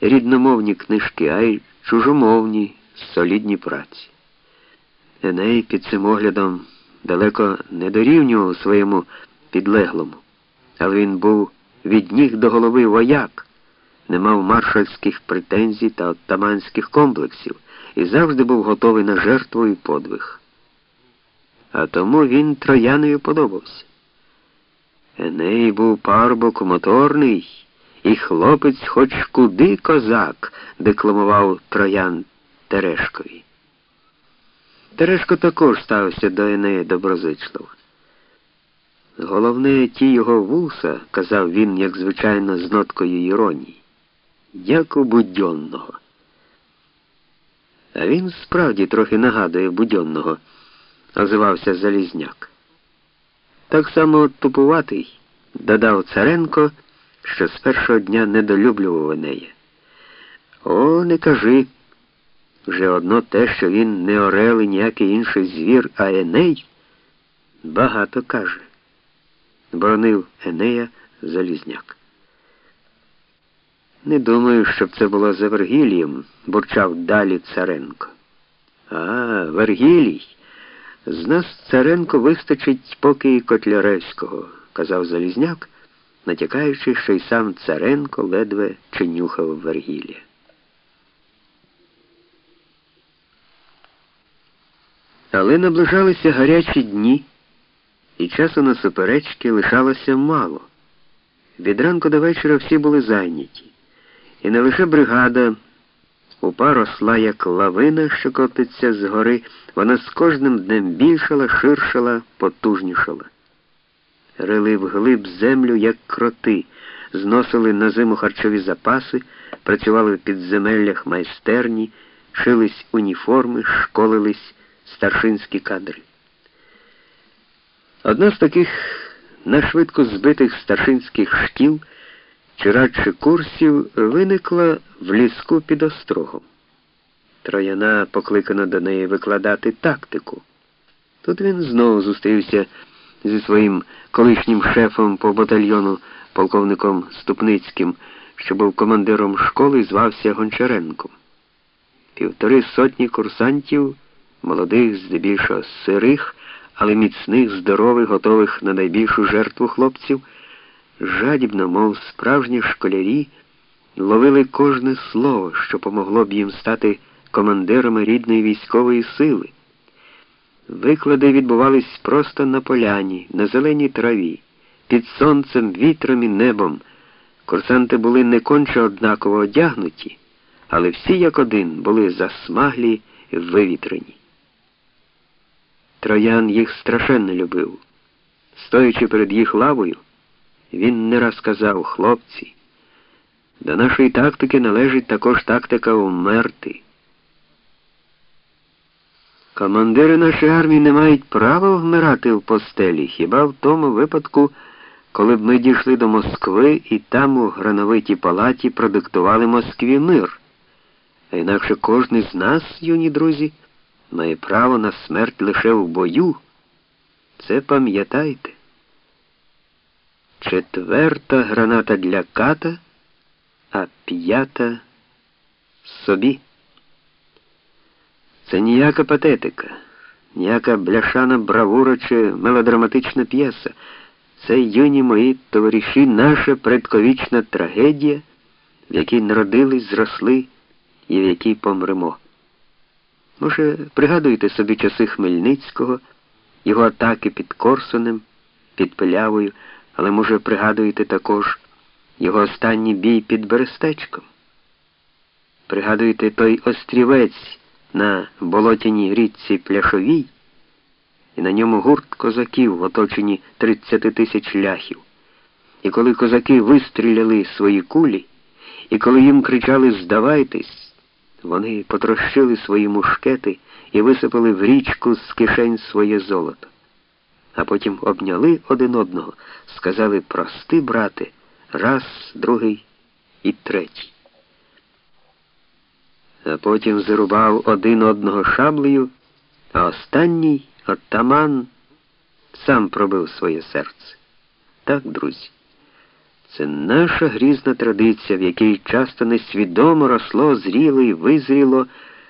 рідномовні книжки, а й чужомовні, солідні праці. Еней під цим оглядом далеко не дорівнював своєму підлеглому, але він був від ніг до голови вояк, не мав маршальських претензій та оттаманських комплексів і завжди був готовий на жертву і подвиг. А тому він трояною подобався. Еней був парубок моторний, і хлопець хоч куди козак, декламував троян Терешкові. Терешко також ставився до Енея доброзичливо. Головне, ті його вуса, казав він, як звичайно, з ноткою іронії, як у будьонного. А він справді трохи нагадує будьонного, озивався Залізняк. Так само тупуватий, додав Царенко, що з першого дня недолюблював Енея. О, не кажи. Вже одно те, що він не орел і ніякий інший звір, а Еней, багато каже. Боронив Енея Залізняк. Не думаю, щоб це було за Вергілієм, бурчав далі Царенко. А, Вергілій. З нас Царенко вистачить поки і Котляревського, казав Залізняк, натякаючи, що й сам Царенко ледве чинюхав Вергілія. Але наближалися гарячі дні, і часу на суперечки лишалося мало. Від ранку до вечора всі були зайняті. І не лише бригада упа росла, як лавина, що котиться з гори, вона з кожним днем більшала, ширшала, потужнішала. Рили вглиб землю, як кроти, зносили на зиму харчові запаси, працювали в підземеллях майстерні, шились уніформи, школились старшинські кадри. Одна з таких нашвидко збитих старшинських шкіл чи радше курсів виникла в ліску під острогом. Трояна покликана до неї викладати тактику. Тут він знову зустрівся зі своїм колишнім шефом по батальйону, полковником Ступницьким, що був командиром школи звався Гончаренком. Півтори сотні курсантів, молодих, здебільшого сирих, але міцних, здорових, готових на найбільшу жертву хлопців жадібно, мов справжні школярі, ловили кожне слово, що помогло б їм стати командирами рідної військової сили. Виклади відбувались просто на поляні, на зеленій траві, під сонцем, вітром і небом. Курсанти були не конче однаково одягнуті, але всі як один були засмаглі вивітрені. Троян їх страшенно любив. Стоячи перед їх лавою, він не раз казав, хлопці, до нашої тактики належить також тактика умерти. Командири нашої армії не мають права вмирати в постелі, хіба в тому випадку, коли б ми дійшли до Москви і там у грановитій палаті продиктували Москві мир. А інакше кожен з нас, юні друзі, має право на смерть лише в бою. Це пам'ятайте. Четверта граната для ката, а п'ята собі. Це ніяка патетика, ніяка бляшана бравура чи мелодраматична п'єса. Це юні мої товариші, наша предковічна трагедія, в якій народились, зросли і в якій помремо. Може, пригадуєте собі часи Хмельницького, його атаки під Корсунем, під Пилявою, але, може, пригадуєте також його останній бій під Берестечком? Пригадуєте той острівець на болотяній річці Пляшовій, і на ньому гурт козаків в оточенні 30 тисяч ляхів. І коли козаки вистріляли свої кулі, і коли їм кричали Здавайтесь, вони потрощили свої мушкети і висипали в річку з кишень своє золото. А потім обняли один одного, сказали Прости, брате, раз, другий і третій а потім зарубав один одного шаблею, а останній отаман сам пробив своє серце. Так, друзі. Це наша грізна традиція, в якій часто несвідомо росло, зріло і визріло